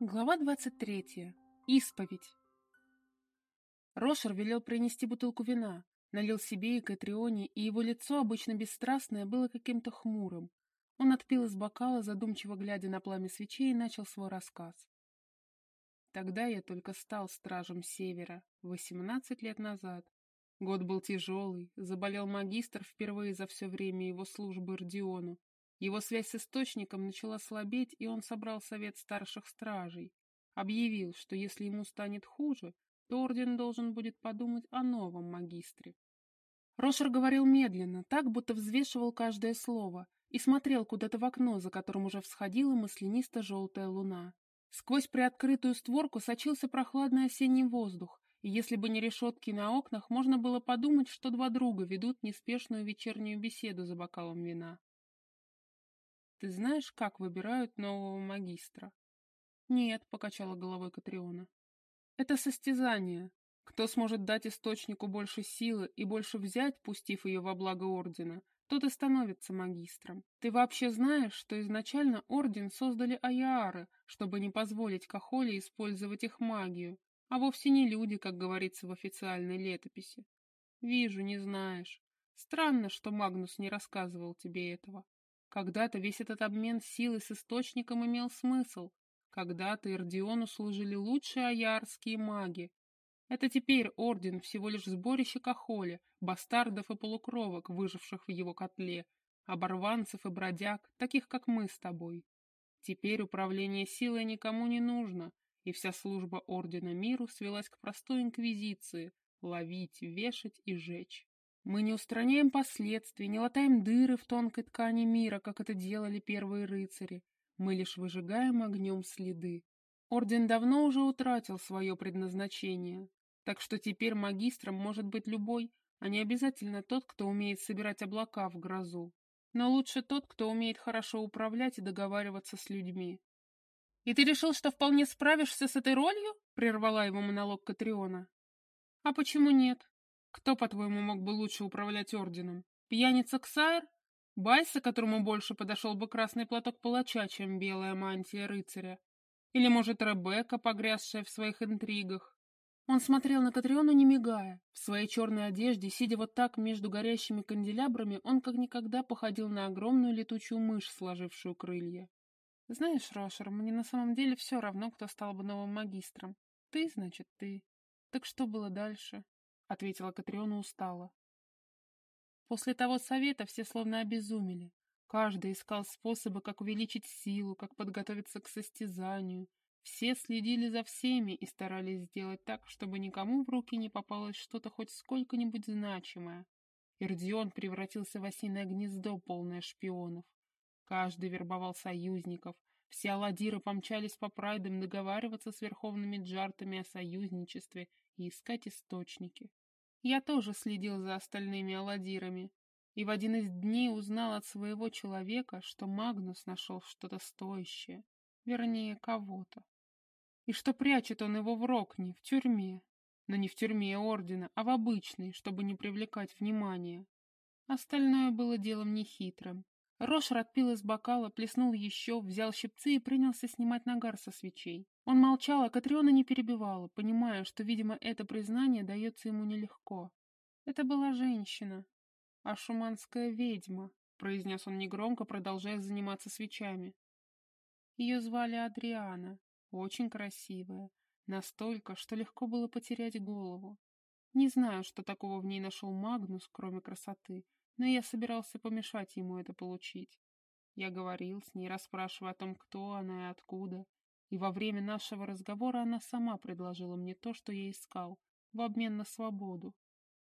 Глава 23. Исповедь. Рошер велел принести бутылку вина, налил себе и Катрионе, и его лицо, обычно бесстрастное, было каким-то хмурым. Он отпил из бокала, задумчиво глядя на пламя свечей, и начал свой рассказ. Тогда я только стал стражем Севера, восемнадцать лет назад. Год был тяжелый, заболел магистр впервые за все время его службы Родиону, его связь с источником начала слабеть, и он собрал совет старших стражей. Объявил, что если ему станет хуже, то орден должен будет подумать о новом магистре. Рошер говорил медленно, так, будто взвешивал каждое слово, и смотрел куда-то в окно, за которым уже всходила маслянисто-желтая луна. Сквозь приоткрытую створку сочился прохладный осенний воздух, и если бы не решетки на окнах, можно было подумать, что два друга ведут неспешную вечернюю беседу за бокалом вина. Ты знаешь, как выбирают нового магистра? Нет, покачала головой Катриона. Это состязание. Кто сможет дать источнику больше силы и больше взять, пустив ее во благо ордена, тот и становится магистром. Ты вообще знаешь, что изначально орден создали аяары, чтобы не позволить Кахоле использовать их магию, а вовсе не люди, как говорится в официальной летописи. Вижу, не знаешь. Странно, что Магнус не рассказывал тебе этого. Когда-то весь этот обмен силой с источником имел смысл. Когда-то Ирдиону служили лучшие аярские маги. Это теперь орден всего лишь сборище Кахоли, бастардов и полукровок, выживших в его котле, оборванцев и бродяг, таких как мы с тобой. Теперь управление силой никому не нужно, и вся служба Ордена Миру свелась к простой инквизиции — ловить, вешать и жечь. Мы не устраняем последствий, не латаем дыры в тонкой ткани мира, как это делали первые рыцари. Мы лишь выжигаем огнем следы. Орден давно уже утратил свое предназначение, так что теперь магистром может быть любой, а не обязательно тот, кто умеет собирать облака в грозу. Но лучше тот, кто умеет хорошо управлять и договариваться с людьми. «И ты решил, что вполне справишься с этой ролью?» — прервала его монолог Катриона. «А почему нет? Кто, по-твоему, мог бы лучше управлять орденом? Пьяница Ксайр? Байса, которому больше подошел бы красный платок палача, чем белая мантия рыцаря? Или, может, Ребекка, погрязшая в своих интригах? Он смотрел на Катриону, не мигая. В своей черной одежде, сидя вот так между горящими канделябрами, он как никогда походил на огромную летучую мышь, сложившую крылья. «Знаешь, Рошер, мне на самом деле все равно, кто стал бы новым магистром. Ты, значит, ты. Так что было дальше? — ответила Катриона устало. После того совета все словно обезумели. Каждый искал способы, как увеличить силу, как подготовиться к состязанию. Все следили за всеми и старались сделать так, чтобы никому в руки не попалось что-то хоть сколько-нибудь значимое. Ирдион превратился в осиное гнездо, полное шпионов. Каждый вербовал союзников. Все аладиры помчались по прайдам договариваться с верховными джартами о союзничестве и искать источники. Я тоже следил за остальными аладирами, и в один из дней узнал от своего человека, что Магнус нашел что-то стоящее, вернее, кого-то. И что прячет он его в Рокне, в тюрьме. Но не в тюрьме Ордена, а в обычной, чтобы не привлекать внимания. Остальное было делом нехитрым. Рошер отпил из бокала, плеснул еще, взял щипцы и принялся снимать нагар со свечей. Он молчал, а Катриона не перебивала, понимая, что, видимо, это признание дается ему нелегко. Это была женщина, а шуманская ведьма, произнес он негромко, продолжая заниматься свечами. Ее звали Адриана, очень красивая, настолько, что легко было потерять голову. Не знаю, что такого в ней нашел Магнус, кроме красоты, но я собирался помешать ему это получить. Я говорил с ней, расспрашивая о том, кто она и откуда, и во время нашего разговора она сама предложила мне то, что я искал, в обмен на свободу.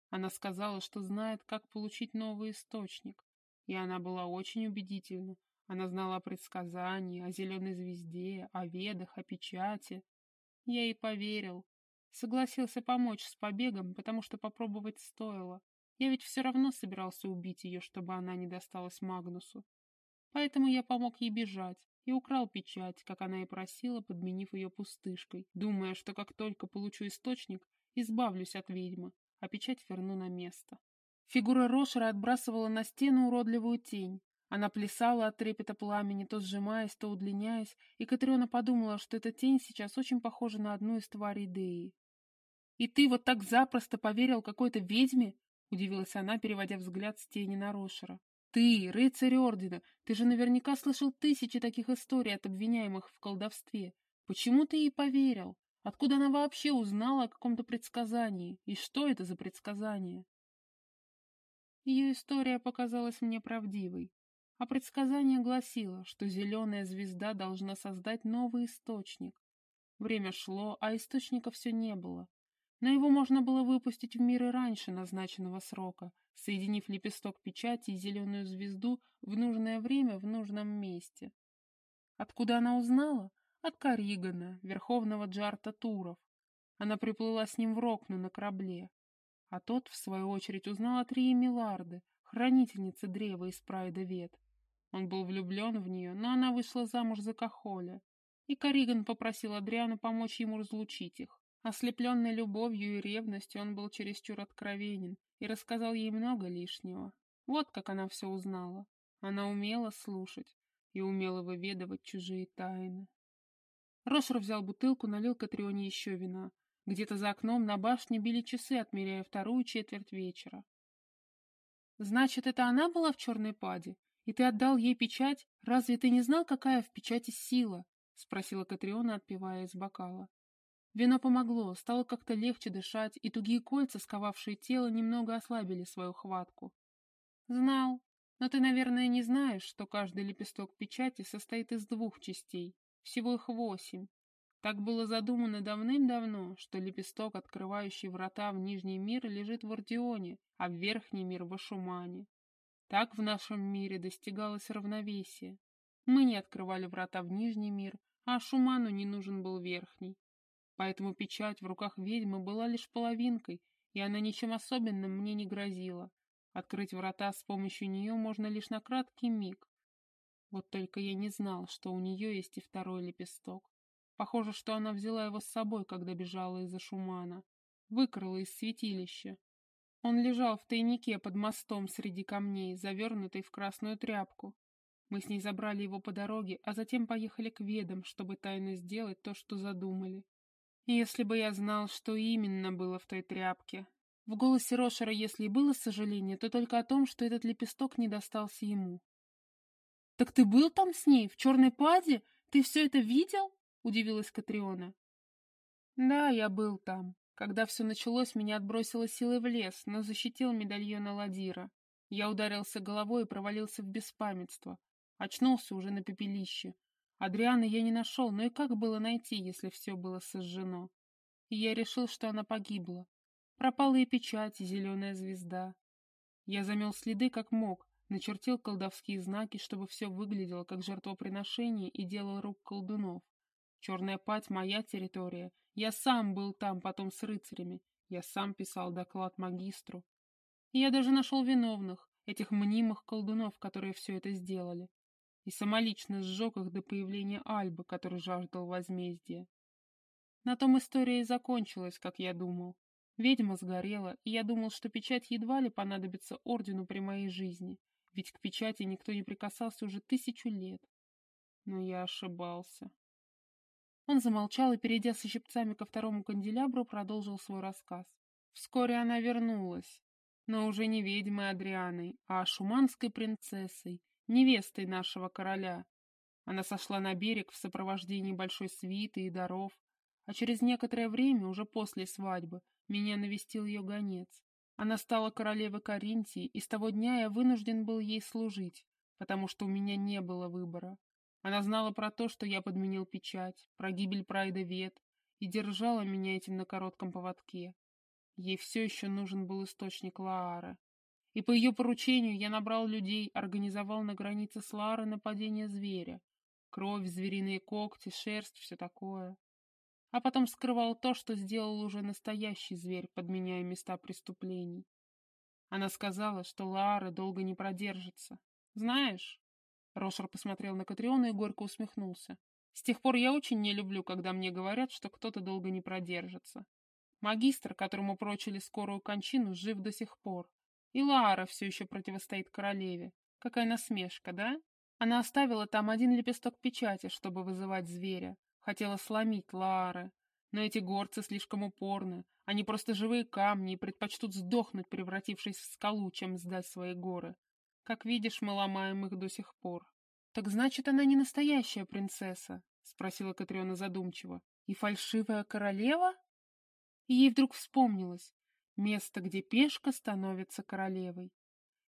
Она сказала, что знает, как получить новый источник, и она была очень убедительна. Она знала о предсказании, о зеленой звезде, о ведах, о печати. Я ей поверил. Согласился помочь с побегом, потому что попробовать стоило. Я ведь все равно собирался убить ее, чтобы она не досталась Магнусу. Поэтому я помог ей бежать и украл печать, как она и просила, подменив ее пустышкой, думая, что как только получу источник, избавлюсь от ведьмы, а печать верну на место. Фигура Рошера отбрасывала на стену уродливую тень. Она плясала от трепета пламени, то сжимаясь, то удлиняясь, и Катриона подумала, что эта тень сейчас очень похожа на одну из тварей Деи. «И ты вот так запросто поверил какой-то ведьме?» — удивилась она, переводя взгляд с тени на Рошера. «Ты, рыцарь Ордена, ты же наверняка слышал тысячи таких историй от обвиняемых в колдовстве. Почему ты ей поверил? Откуда она вообще узнала о каком-то предсказании? И что это за предсказание?» Ее история показалась мне правдивой. А предсказание гласило, что зеленая звезда должна создать новый источник. Время шло, а источника все не было. Но его можно было выпустить в мир и раньше назначенного срока, соединив лепесток печати и зеленую звезду в нужное время в нужном месте. Откуда она узнала? От Каригана, верховного Джарта Туров. Она приплыла с ним в Рокну на корабле. А тот, в свою очередь, узнал от Рии Миларды, хранительницы древа из Прайда Вет. Он был влюблен в нее, но она вышла замуж за Кахоля. И Кариган попросил Адриану помочь ему разлучить их. Ослепленный любовью и ревностью, он был чересчур откровенен и рассказал ей много лишнего. Вот как она все узнала. Она умела слушать и умела выведывать чужие тайны. Рошер взял бутылку, налил Катрионе еще вина. Где-то за окном на башне били часы, отмеряя вторую четверть вечера. «Значит, это она была в черной паде? И ты отдал ей печать? Разве ты не знал, какая в печати сила?» — спросила Катриона, отпивая из бокала. Вино помогло, стало как-то легче дышать, и тугие кольца, сковавшие тело, немного ослабили свою хватку. Знал, но ты, наверное, не знаешь, что каждый лепесток печати состоит из двух частей, всего их восемь. Так было задумано давным-давно, что лепесток, открывающий врата в Нижний мир, лежит в Ордионе, а в Верхний мир в Ашумане. Так в нашем мире достигалось равновесие. Мы не открывали врата в Нижний мир, а Ашуману не нужен был Верхний. Поэтому печать в руках ведьмы была лишь половинкой, и она ничем особенным мне не грозила. Открыть врата с помощью нее можно лишь на краткий миг. Вот только я не знал, что у нее есть и второй лепесток. Похоже, что она взяла его с собой, когда бежала из-за Шумана. Выкрала из святилища. Он лежал в тайнике под мостом среди камней, завернутый в красную тряпку. Мы с ней забрали его по дороге, а затем поехали к ведам, чтобы тайно сделать то, что задумали. Если бы я знал, что именно было в той тряпке. В голосе Рошера, если и было сожаление, то только о том, что этот лепесток не достался ему. «Так ты был там с ней, в черной паде? Ты все это видел?» — удивилась Катриона. «Да, я был там. Когда все началось, меня отбросило силой в лес, но защитил медальон Аладира. Я ударился головой и провалился в беспамятство. Очнулся уже на пепелище. Адрианы я не нашел, но и как было найти, если все было сожжено? И я решил, что она погибла. Пропала и печать, и зеленая звезда. Я замел следы как мог, начертил колдовские знаки, чтобы все выглядело как жертвоприношение и делал рук колдунов. Черная пать — моя территория. Я сам был там потом с рыцарями. Я сам писал доклад магистру. И я даже нашел виновных, этих мнимых колдунов, которые все это сделали и самолично сжег их до появления Альбы, который жаждал возмездия. На том история и закончилась, как я думал. Ведьма сгорела, и я думал, что печать едва ли понадобится ордену при моей жизни, ведь к печати никто не прикасался уже тысячу лет. Но я ошибался. Он замолчал и, перейдя со щипцами ко второму канделябру, продолжил свой рассказ. Вскоре она вернулась, но уже не ведьмой Адрианой, а шуманской принцессой, невестой нашего короля. Она сошла на берег в сопровождении большой свиты и даров, а через некоторое время, уже после свадьбы, меня навестил ее гонец. Она стала королевой Каринтии, и с того дня я вынужден был ей служить, потому что у меня не было выбора. Она знала про то, что я подменил печать, про гибель Прайда Вет, и держала меня этим на коротком поводке. Ей все еще нужен был источник Лаары. И по ее поручению я набрал людей, организовал на границе с Ларой нападение зверя. Кровь, звериные когти, шерсть, все такое. А потом скрывал то, что сделал уже настоящий зверь, подменяя места преступлений. Она сказала, что Лара долго не продержится. Знаешь? Рошер посмотрел на Катриона и горько усмехнулся. С тех пор я очень не люблю, когда мне говорят, что кто-то долго не продержится. Магистр, которому прочили скорую кончину, жив до сих пор, и Лара все еще противостоит королеве. Какая насмешка, да? Она оставила там один лепесток печати, чтобы вызывать зверя. Хотела сломить Лаары. Но эти горцы слишком упорны. Они просто живые камни и предпочтут сдохнуть, превратившись в скалу, чем сдать свои горы. Как видишь, мы ломаем их до сих пор. «Так значит, она не настоящая принцесса?» — спросила Катриона задумчиво. «И фальшивая королева?» И ей вдруг вспомнилось. Место, где пешка становится королевой.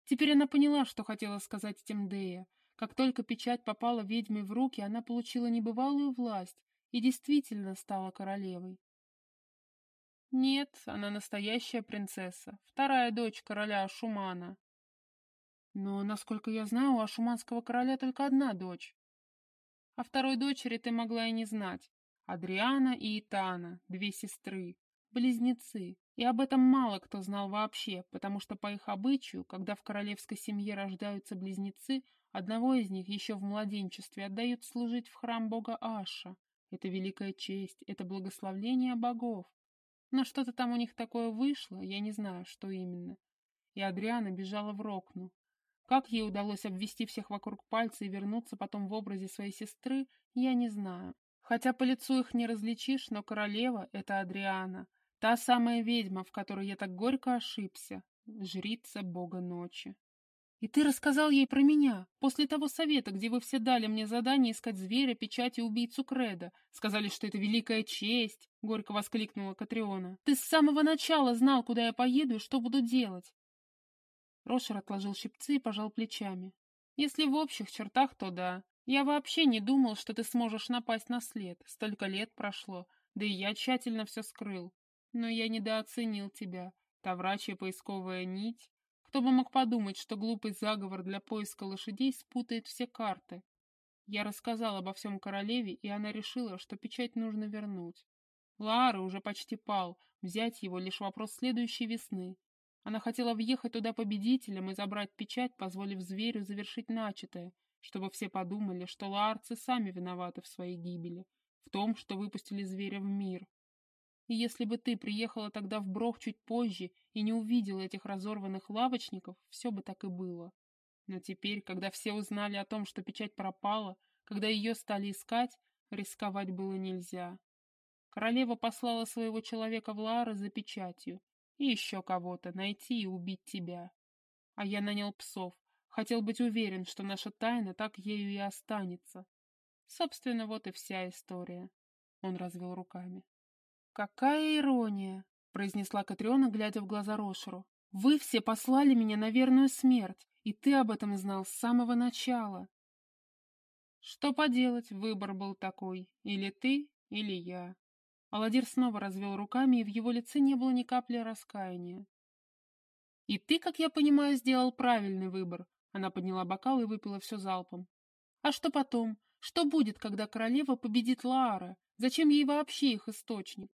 Теперь она поняла, что хотела сказать Темдея. Как только печать попала ведьме в руки, она получила небывалую власть и действительно стала королевой. Нет, она настоящая принцесса, вторая дочь короля Ашумана. Но, насколько я знаю, у ашуманского короля только одна дочь. О второй дочери ты могла и не знать. Адриана и Итана, две сестры, близнецы. И об этом мало кто знал вообще, потому что по их обычаю, когда в королевской семье рождаются близнецы, одного из них еще в младенчестве отдают служить в храм бога Аша. Это великая честь, это благословление богов. Но что-то там у них такое вышло, я не знаю, что именно. И Адриана бежала в Рокну, как ей удалось обвести всех вокруг пальца и вернуться потом в образе своей сестры, я не знаю. Хотя по лицу их не различишь, но королева — это Адриана. Та самая ведьма, в которой я так горько ошибся. Жрица бога ночи. И ты рассказал ей про меня, после того совета, где вы все дали мне задание искать зверя, печать и убийцу Креда. Сказали, что это великая честь, — горько воскликнула Катриона. Ты с самого начала знал, куда я поеду и что буду делать. Рошер отложил щипцы и пожал плечами. «Если в общих чертах, то да. Я вообще не думал, что ты сможешь напасть на след. Столько лет прошло, да и я тщательно все скрыл. Но я недооценил тебя. Та врачья поисковая нить. Кто бы мог подумать, что глупый заговор для поиска лошадей спутает все карты. Я рассказал обо всем королеве, и она решила, что печать нужно вернуть. Лаара уже почти пал, взять его лишь вопрос следующей весны, она хотела въехать туда победителем и забрать печать, позволив зверю завершить начатое, чтобы все подумали, что лаарцы сами виноваты в своей гибели, в том, что выпустили зверя в мир. И если бы ты приехала тогда в Брох чуть позже и не увидела этих разорванных лавочников, все бы так и было. Но теперь, когда все узнали о том, что печать пропала, когда ее стали искать, рисковать было нельзя. Королева послала своего человека в Лаары за печатью, и еще кого-то найти и убить тебя. А я нанял псов, хотел быть уверен, что наша тайна так ею и останется. Собственно, вот и вся история. Он развел руками. «Какая ирония!» — произнесла Катриона, глядя в глаза Рошеру. «Вы все послали меня на верную смерть, и ты об этом знал с самого начала». «Что поделать, выбор был такой. Или ты, или я. Аладдир снова развел руками, и в его лице не было ни капли раскаяния. «И ты, как я понимаю, сделал правильный выбор», — она подняла бокал и выпила все залпом. «А что потом? Что будет, когда королева победит Лаара? Зачем ей вообще их источник?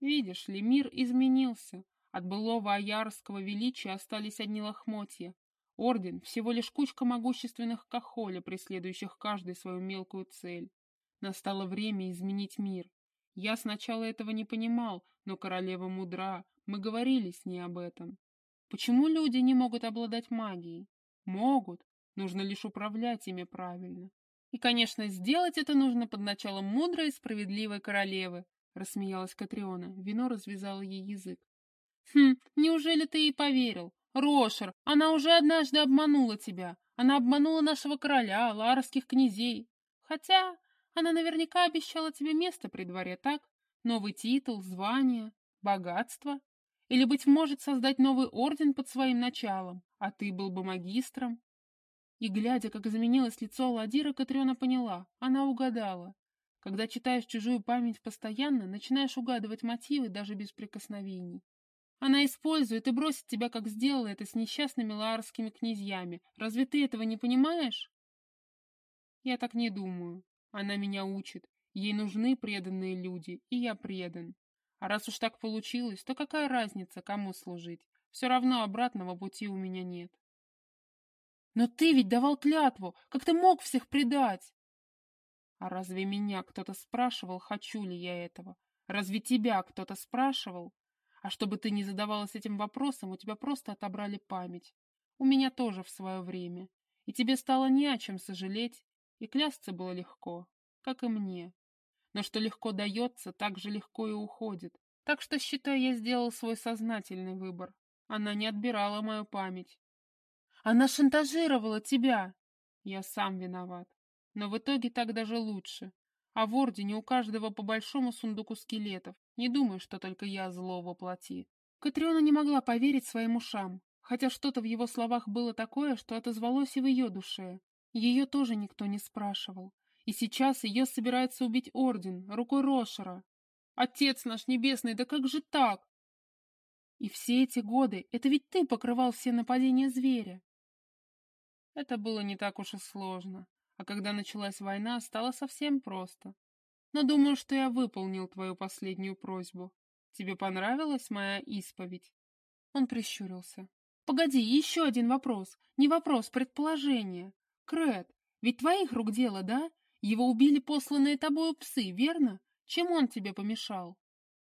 Видишь ли, мир изменился. От былого аярского величия остались одни лохмотья. Орден — всего лишь кучка могущественных кахоля, преследующих каждый свою мелкую цель. Настало время изменить мир. Я сначала этого не понимал, но королева мудра, мы говорили с ней об этом. Почему люди не могут обладать магией? Могут, нужно лишь управлять ими правильно. И, конечно, сделать это нужно под началом мудрой и справедливой королевы, рассмеялась Катриона. Вино развязало ей язык. Хм, неужели ты ей поверил? Рошер, она уже однажды обманула тебя. Она обманула нашего короля, ларских князей. Хотя она наверняка обещала тебе место при дворе, так? Новый титул, звание, богатство. Или, быть может, создать новый орден под своим началом, а ты был бы магистром. И, глядя, как изменилось лицо Аладдира, Катриона поняла, она угадала. Когда читаешь чужую память постоянно, начинаешь угадывать мотивы даже без прикосновений. Она использует и бросит тебя, как сделала это с несчастными лаарскими князьями. Разве ты этого не понимаешь? Я так не думаю. Она меня учит. Ей нужны преданные люди, и я предан. А раз уж так получилось, то какая разница, кому служить? Все равно обратного пути у меня нет. Но ты ведь давал клятву, как ты мог всех предать? А разве меня кто-то спрашивал, хочу ли я этого? Разве тебя кто-то спрашивал? А чтобы ты не задавалась этим вопросом, у тебя просто отобрали память. У меня тоже в свое время. и тебе стало не о чем сожалеть, и клясться было легко, как и мне. Но что легко дается, так же легко и уходит. Так что, считай, я сделал свой сознательный выбор. Она не отбирала мою память. Она шантажировала тебя. Я сам виноват. Но в итоге так даже лучше. А в Ордене у каждого по большому сундуку скелетов. Не думаю, что только я зло воплоти. Катриона не могла поверить своим ушам, хотя что-то в его словах было такое, что отозвалось и в ее душе. Ее тоже никто не спрашивал. И сейчас ее собирается убить Орден, рукой Рошера. Отец наш небесный, да как же так? И все эти годы, это ведь ты покрывал все нападения зверя. Это было не так уж и сложно. А когда началась война, стало совсем просто. Но думаю, что я выполнил твою последнюю просьбу. Тебе понравилась моя исповедь?» Он прищурился. «Погоди, еще один вопрос. Не вопрос, предположение. Крэт, ведь твоих рук дело, да? Его убили посланные тобою псы, верно? Чем он тебе помешал?»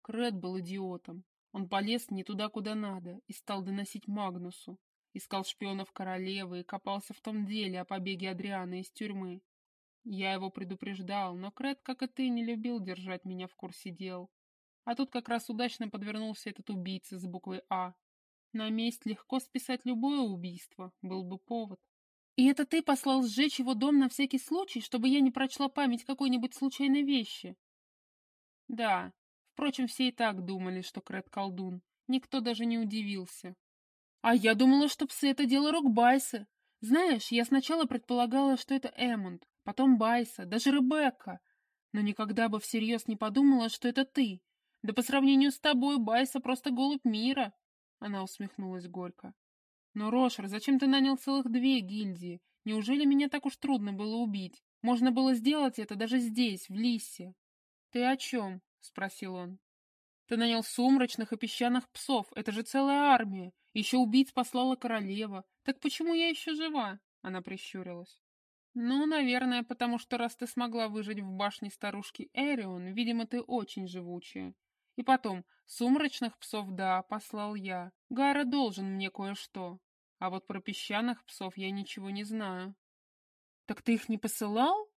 Крэт был идиотом. Он полез не туда, куда надо, и стал доносить Магнусу искал шпионов королевы и копался в том деле о побеге Адриана из тюрьмы. Я его предупреждал, но Крет, как и ты, не любил держать меня в курсе дел. А тут как раз удачно подвернулся этот убийца с буквой «А». На месть легко списать любое убийство, был бы повод. И это ты послал сжечь его дом на всякий случай, чтобы я не прочла память какой-нибудь случайной вещи? Да, впрочем, все и так думали, что Крет колдун. Никто даже не удивился. А я думала, что псы — это дело рук Байса. Знаешь, я сначала предполагала, что это Эммонд, потом Байса, даже Ребекка. Но никогда бы всерьез не подумала, что это ты. Да по сравнению с тобой Байса просто голубь мира. Она усмехнулась горько. Но, Рошер, зачем ты нанял целых две гильдии? Неужели меня так уж трудно было убить? Можно было сделать это даже здесь, в Лиссе. Ты о чем? — спросил он. Ты нанял сумрачных и песчаных псов. Это же целая армия. Еще убийц послала королева. Так почему я еще жива?» Она прищурилась. «Ну, наверное, потому что раз ты смогла выжить в башне старушки Эрион, видимо, ты очень живучая. И потом, сумрачных псов, да, послал я. Гара должен мне кое-что. А вот про песчаных псов я ничего не знаю». «Так ты их не посылал?»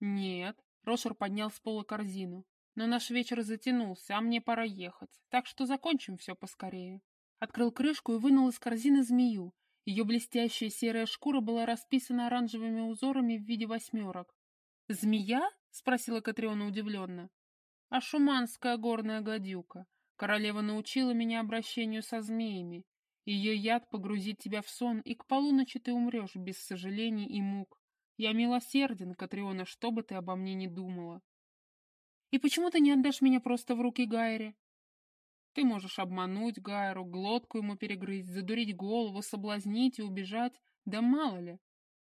«Нет». Рошер поднял с пола корзину. «Но наш вечер затянулся, а мне пора ехать, так что закончим все поскорее». Открыл крышку и вынул из корзины змею. Ее блестящая серая шкура была расписана оранжевыми узорами в виде восьмерок. «Змея?» — спросила Катриона удивленно. «А шуманская горная гадюка. Королева научила меня обращению со змеями. Ее яд погрузит тебя в сон, и к полуночи ты умрешь без сожалений и мук. Я милосерден, Катриона, что бы ты обо мне ни думала». «И почему ты не отдашь меня просто в руки Гайре?» Ты можешь обмануть Гайру, глотку ему перегрызть, задурить голову, соблазнить и убежать, да мало ли.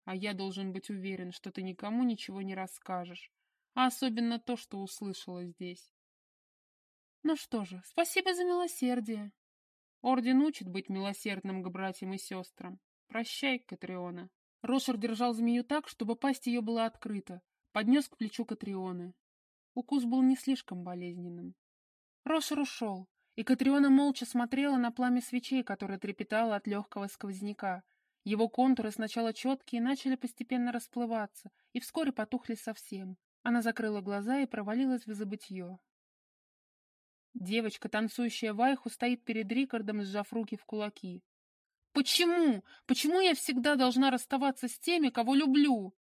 А я должен быть уверен, что ты никому ничего не расскажешь, а особенно то, что услышала здесь. Ну что же, спасибо за милосердие. Орден учит быть милосердным к братьям и сестрам. Прощай, Катриона. Рошер держал змею так, чтобы пасть ее была открыта, поднес к плечу Катрионы. Укус был не слишком болезненным. Рошер ушел, и Катриона молча смотрела на пламя свечей, которое трепетало от легкого сквозняка. Его контуры сначала четкие начали постепенно расплываться, и вскоре потухли совсем. Она закрыла глаза и провалилась в забытье. Девочка, танцующая вайху, стоит перед Рикардом, сжав руки в кулаки. «Почему? Почему я всегда должна расставаться с теми, кого люблю?»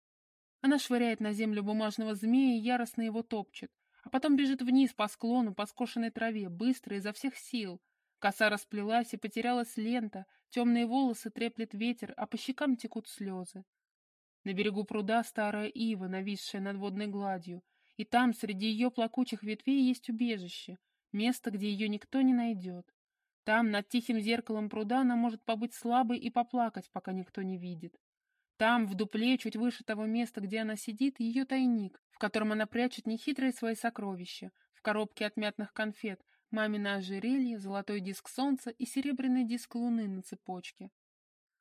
Она швыряет на землю бумажного змея и яростно его топчет а потом бежит вниз по склону, по скошенной траве, быстро, изо всех сил. Коса расплелась и потерялась лента, темные волосы треплет ветер, а по щекам текут слезы. На берегу пруда старая ива, нависшая над водной гладью, и там, среди ее плакучих ветвей, есть убежище, место, где ее никто не найдет. Там, над тихим зеркалом пруда, она может побыть слабой и поплакать, пока никто не видит. Там, в дупле, чуть выше того места, где она сидит, ее тайник, в котором она прячет нехитрые свои сокровища, в коробке от мятных конфет, мамино ожерелье, золотой диск солнца и серебряный диск луны на цепочке.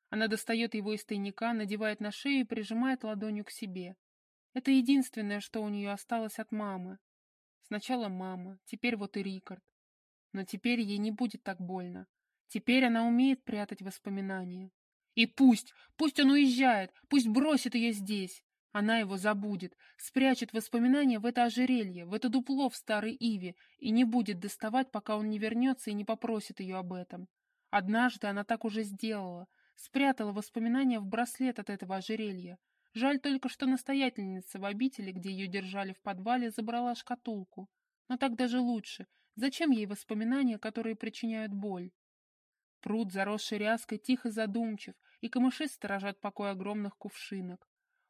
Она достает его из тайника, надевает на шею и прижимает ладонью к себе. Это единственное, что у нее осталось от мамы. Сначала мама, теперь вот и Рикард. Но теперь ей не будет так больно. Теперь она умеет прятать воспоминания. И пусть, пусть он уезжает, пусть бросит ее здесь. Она его забудет, спрячет воспоминания в это ожерелье, в это дупло в старой Иве и не будет доставать, пока он не вернется и не попросит ее об этом. Однажды она так уже сделала, спрятала воспоминания в браслет от этого ожерелья. Жаль только, что настоятельница в обители, где ее держали в подвале, забрала шкатулку. Но так даже лучше. Зачем ей воспоминания, которые причиняют боль? Пруд, заросший ряской, тихо задумчив, и камыши сторожат покой огромных кувшинок.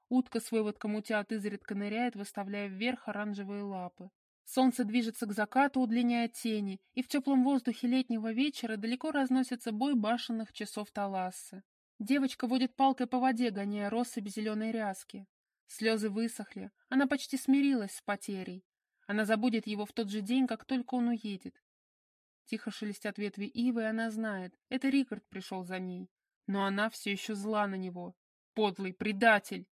Утка с выводком утят изредка ныряет, выставляя вверх оранжевые лапы. Солнце движется к закату, удлиняя тени, и в теплом воздухе летнего вечера далеко разносится бой башенных часов Талассы. Девочка водит палкой по воде, гоняя россыпь зеленой ряски. Слезы высохли, она почти смирилась с потерей. Она забудет его в тот же день, как только он уедет. Тихо шелестят ветви ивы, и она знает, это Рикард пришел за ней. Но она все еще зла на него. Подлый предатель!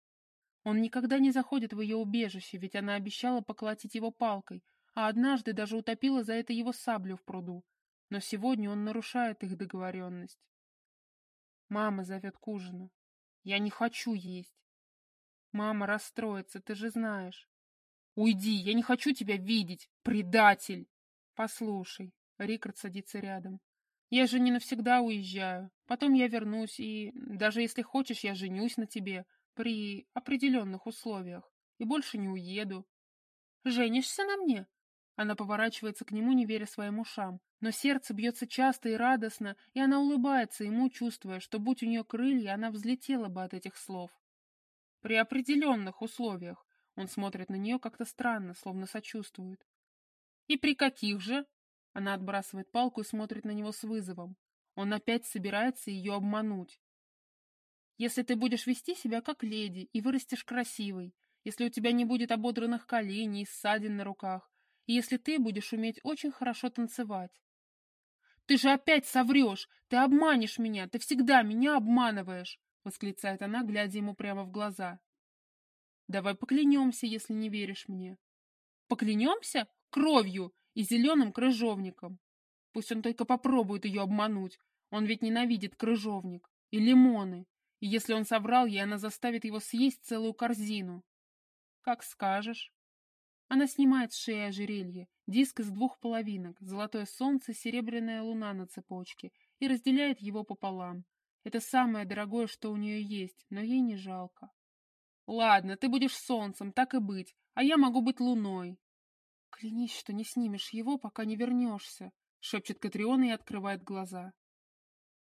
Он никогда не заходит в ее убежище, ведь она обещала поколотить его палкой, а однажды даже утопила за это его саблю в пруду. Но сегодня он нарушает их договоренность. Мама зовет к ужину. Я не хочу есть. Мама расстроится, ты же знаешь. Уйди, я не хочу тебя видеть, предатель! Послушай, Рикард садится рядом. Я же не навсегда уезжаю. Потом я вернусь, и даже если хочешь, я женюсь на тебе при определенных условиях и больше не уеду. Женишься на мне? Она поворачивается к нему, не веря своим ушам. Но сердце бьется часто и радостно, и она улыбается ему, чувствуя, что, будь у нее крылья, она взлетела бы от этих слов. При определенных условиях. Он смотрит на нее как-то странно, словно сочувствует. И при каких же? Она отбрасывает палку и смотрит на него с вызовом. Он опять собирается ее обмануть. Если ты будешь вести себя как леди и вырастешь красивой, если у тебя не будет ободранных коленей и ссадин на руках, и если ты будешь уметь очень хорошо танцевать. «Ты же опять соврешь! Ты обманешь меня! Ты всегда меня обманываешь!» — восклицает она, глядя ему прямо в глаза. «Давай поклянемся, если не веришь мне». «Поклянемся? Кровью и зеленым крыжовником. Пусть он только попробует ее обмануть. Он ведь ненавидит крыжовник и лимоны, и если он соврал ей, она заставит его съесть целую корзину. Как скажешь. Она снимает с шеи ожерелье, диск из двух половинок, золотое солнце, серебряная луна на цепочке, и разделяет его пополам. Это самое дорогое, что у нее есть, но ей не жалко. Ладно, ты будешь солнцем, так и быть, а я могу быть луной. Клянись, что не снимешь его, пока не вернешься, шепчет Катриона и открывает глаза.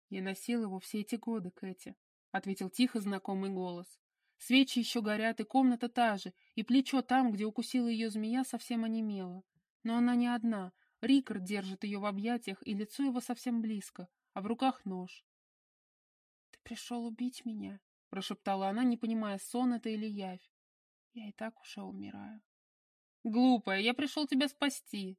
Я носил его все эти годы, Кэти. — ответил тихо знакомый голос. Свечи еще горят, и комната та же, и плечо там, где укусила ее змея, совсем онемело. Но она не одна. Рикард держит ее в объятиях, и лицо его совсем близко, а в руках нож. — Ты пришел убить меня? — прошептала она, не понимая, сон это или явь. — Я и так уже умираю. — Глупая, я пришел тебя спасти.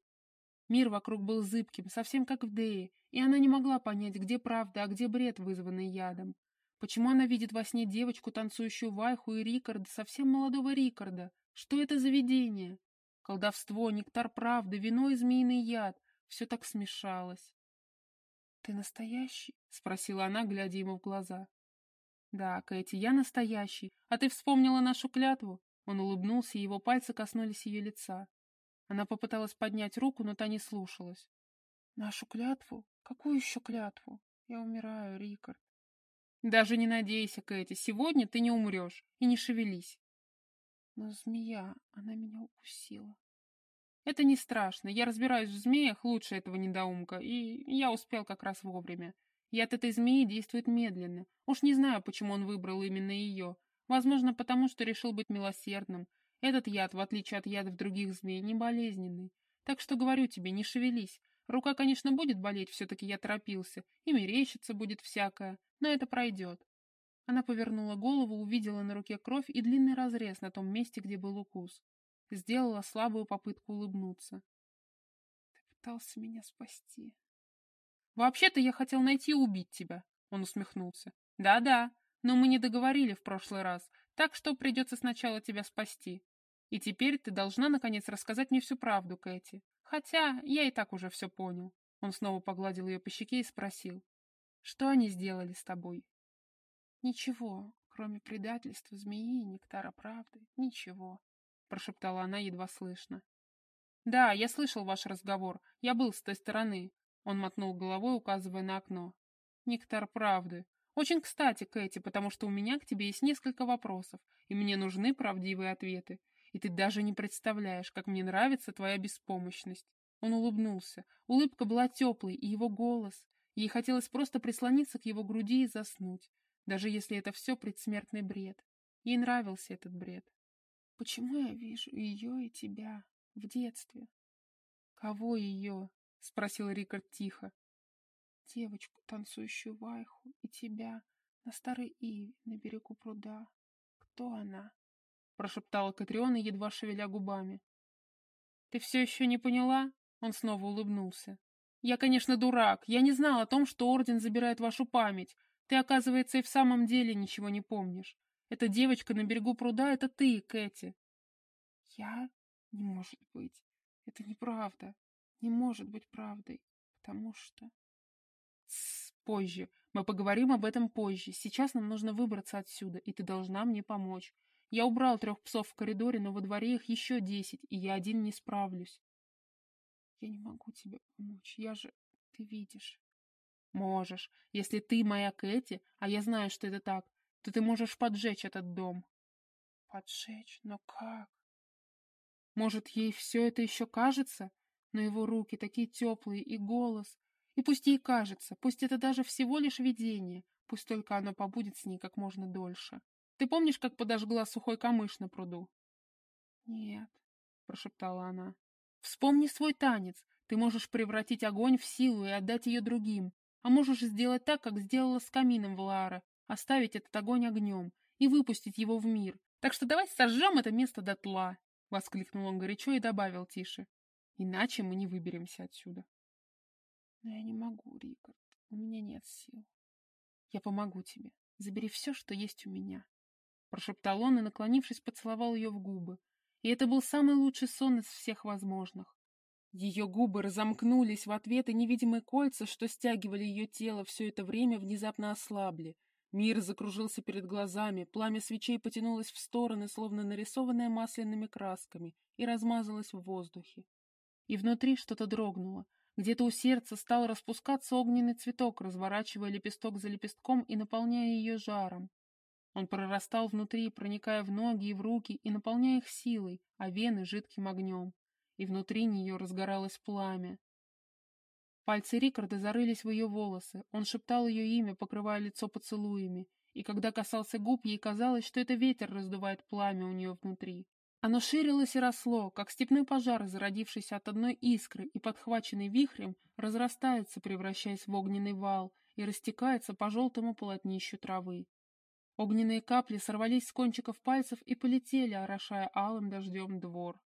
Мир вокруг был зыбким, совсем как в Дее, и она не могла понять, где правда, а где бред, вызванный ядом. Почему она видит во сне девочку, танцующую вайху, и Рикарда, совсем молодого Рикарда? Что это за видение? Колдовство, нектар правды, вино и змеиный яд. Все так смешалось. — Ты настоящий? — спросила она, глядя ему в глаза. — Да, Кэти, я настоящий. А ты вспомнила нашу клятву? Он улыбнулся, и его пальцы коснулись ее лица. Она попыталась поднять руку, но та не слушалась. — Нашу клятву? Какую еще клятву? Я умираю, Рикард. Даже не надейся, Кэти, сегодня ты не умрешь. И не шевелись. Но змея, она меня укусила. Это не страшно. Я разбираюсь в змеях лучше этого недоумка, и я успел как раз вовремя. Яд этой змеи действует медленно. Уж не знаю, почему он выбрал именно ее. Возможно, потому что решил быть милосердным. Этот яд, в отличие от ядов других змей, не болезненный. Так что говорю тебе, не шевелись. Рука, конечно, будет болеть, все-таки я торопился, и мерещится будет всякое, но это пройдет. Она повернула голову, увидела на руке кровь и длинный разрез на том месте, где был укус. Сделала слабую попытку улыбнуться. Ты пытался меня спасти. Вообще-то я хотел найти и убить тебя, он усмехнулся. Да-да, но мы не договорили в прошлый раз, так что придется сначала тебя спасти. И теперь ты должна, наконец, рассказать мне всю правду, Кэти. Хотя я и так уже все понял. Он снова погладил ее по щеке и спросил. Что они сделали с тобой? Ничего, кроме предательства змеи и нектара правды, ничего, прошептала она едва слышно. Да, я слышал ваш разговор. Я был с той стороны. Он мотнул головой, указывая на окно. Нектар правды. Очень кстати, Кэти, потому что у меня к тебе есть несколько вопросов, и мне нужны правдивые ответы. И ты даже не представляешь, как мне нравится твоя беспомощность. Он улыбнулся. Улыбка была теплой, и его голос. Ей хотелось просто прислониться к его груди и заснуть, даже если это все предсмертный бред. Ей нравился этот бред. Почему я вижу ее и тебя в детстве? Кого ее? Спросил Рикард тихо. Девочку, танцующую вайху, и тебя на старой иве на берегу пруда. Кто она? Прошептала Катриона, едва шевеля губами. Ты все еще не поняла? Он снова улыбнулся. «Я, конечно, дурак. Я не знал о том, что Орден забирает вашу память. Ты, оказывается, и в самом деле ничего не помнишь. Эта девочка на берегу пруда — это ты, Кэти». «Я? Не может быть. Это неправда. Не может быть правдой. Потому что...» Позже. Мы поговорим об этом позже. Сейчас нам нужно выбраться отсюда, и ты должна мне помочь. Я убрал трех псов в коридоре, но во дворе их еще десять, и я один не справлюсь. Я не могу тебе помочь. Я же... Ты видишь. Можешь. Если ты моя Кэти, а я знаю, что это так, то ты можешь поджечь этот дом. Поджечь? Но как? Может, ей все это еще кажется? Но его руки такие теплые, и голос. И пусть ей кажется, пусть это даже всего лишь видение, пусть только оно побудет с ней как можно дольше. Ты помнишь, как подожгла сухой камыш на пруду? Нет, прошептала она. Вспомни свой танец. Ты можешь превратить огонь в силу и отдать ее другим. А можешь сделать так, как сделала с камином в Лаара, оставить этот огонь огнем и выпустить его в мир. Так что давай сожжем это место дотла, — воскликнул он горячо и добавил тише. Иначе мы не выберемся отсюда. Но я не могу, Рикард. У меня нет сил. Я помогу тебе. Забери все, что есть у меня. Прошептал он и, наклонившись, поцеловал ее в губы, и это был самый лучший сон из всех возможных. Ее губы разомкнулись в ответ, и невидимые кольца, что стягивали ее тело все это время, внезапно ослабли. Мир закружился перед глазами, пламя свечей потянулось в стороны, словно нарисованное масляными красками, и размазалось в воздухе. И внутри что-то дрогнуло. Где-то у сердца стал распускаться огненный цветок, разворачивая лепесток за лепестком и наполняя ее жаром. Он прорастал внутри, проникая в ноги и в руки и наполняя их силой, а вены — жидким огнем. И внутри нее разгоралось пламя. Пальцы Рикарда зарылись в ее волосы. Он шептал ее имя, покрывая лицо поцелуями. И когда касался губ, ей казалось, что это ветер раздувает пламя у нее внутри. Оно ширилось и росло, как степной пожар, зародившийся от одной искры и подхваченный вихрем, разрастается, превращаясь в огненный вал, и растекается по желтому полотнищу травы. Огненные капли сорвались с кончиков пальцев и полетели, орошая алым дождем двор.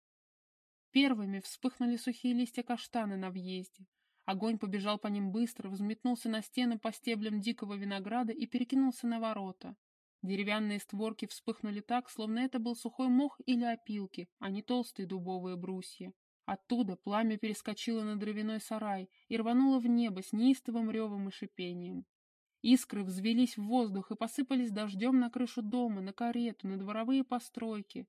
Первыми вспыхнули сухие листья каштаны на въезде. Огонь побежал по ним быстро, взметнулся на стены по стеблям дикого винограда и перекинулся на ворота. Деревянные створки вспыхнули так, словно это был сухой мох или опилки, а не толстые дубовые брусья. Оттуда пламя перескочило на дровяной сарай и рвануло в небо с неистовым ревом и шипением. Искры взвелись в воздух и посыпались дождем на крышу дома, на карету, на дворовые постройки.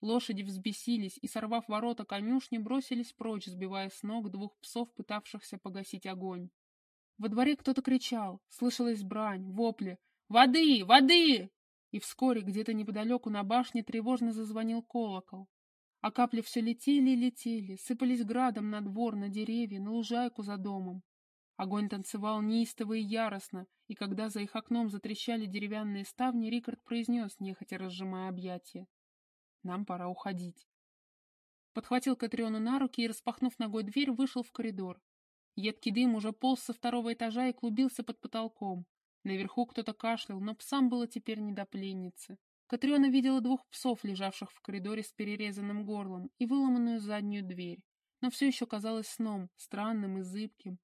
Лошади взбесились и, сорвав ворота конюшни, бросились прочь, сбивая с ног двух псов, пытавшихся погасить огонь. Во дворе кто-то кричал, слышалась брань, вопли «Воды! Воды!» И вскоре где-то неподалеку на башне тревожно зазвонил колокол. А капли все летели и летели, сыпались градом на двор, на деревья, на лужайку за домом. Огонь танцевал неистово и яростно, и когда за их окном затрещали деревянные ставни, Рикард произнес, нехотя разжимая объятия. «Нам пора уходить». Подхватил Катриону на руки и, распахнув ногой дверь, вышел в коридор. Едкий дым уже полз со второго этажа и клубился под потолком. Наверху кто-то кашлял, но псам было теперь не до пленницы. Катриона видела двух псов, лежавших в коридоре с перерезанным горлом, и выломанную заднюю дверь. Но все еще казалось сном, странным и зыбким,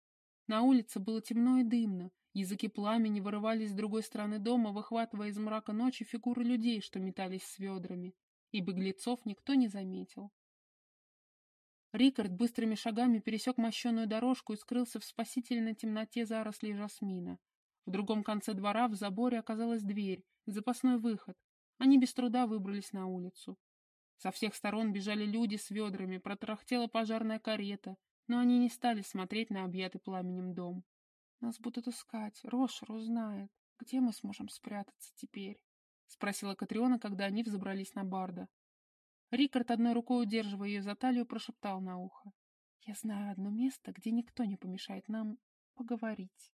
на улице было темно и дымно. Языки пламени вырывались с другой стороны дома, выхватывая из мрака ночи фигуры людей, что метались с ведрами. И беглецов никто не заметил. Рикард быстрыми шагами пересек мощеную дорожку и скрылся в спасительной темноте зарослей жасмина. В другом конце двора в заборе оказалась дверь, запасной выход. Они без труда выбрались на улицу. Со всех сторон бежали люди с ведрами, протарахтела пожарная карета, но они не стали смотреть на объятый пламенем дом. «Нас будут искать, Рошер узнает. Где мы сможем спрятаться теперь?» — спросила Катриона, когда они взобрались на Барда. Рикард, одной рукой удерживая ее за талию, прошептал на ухо. «Я знаю одно место, где никто не помешает нам поговорить».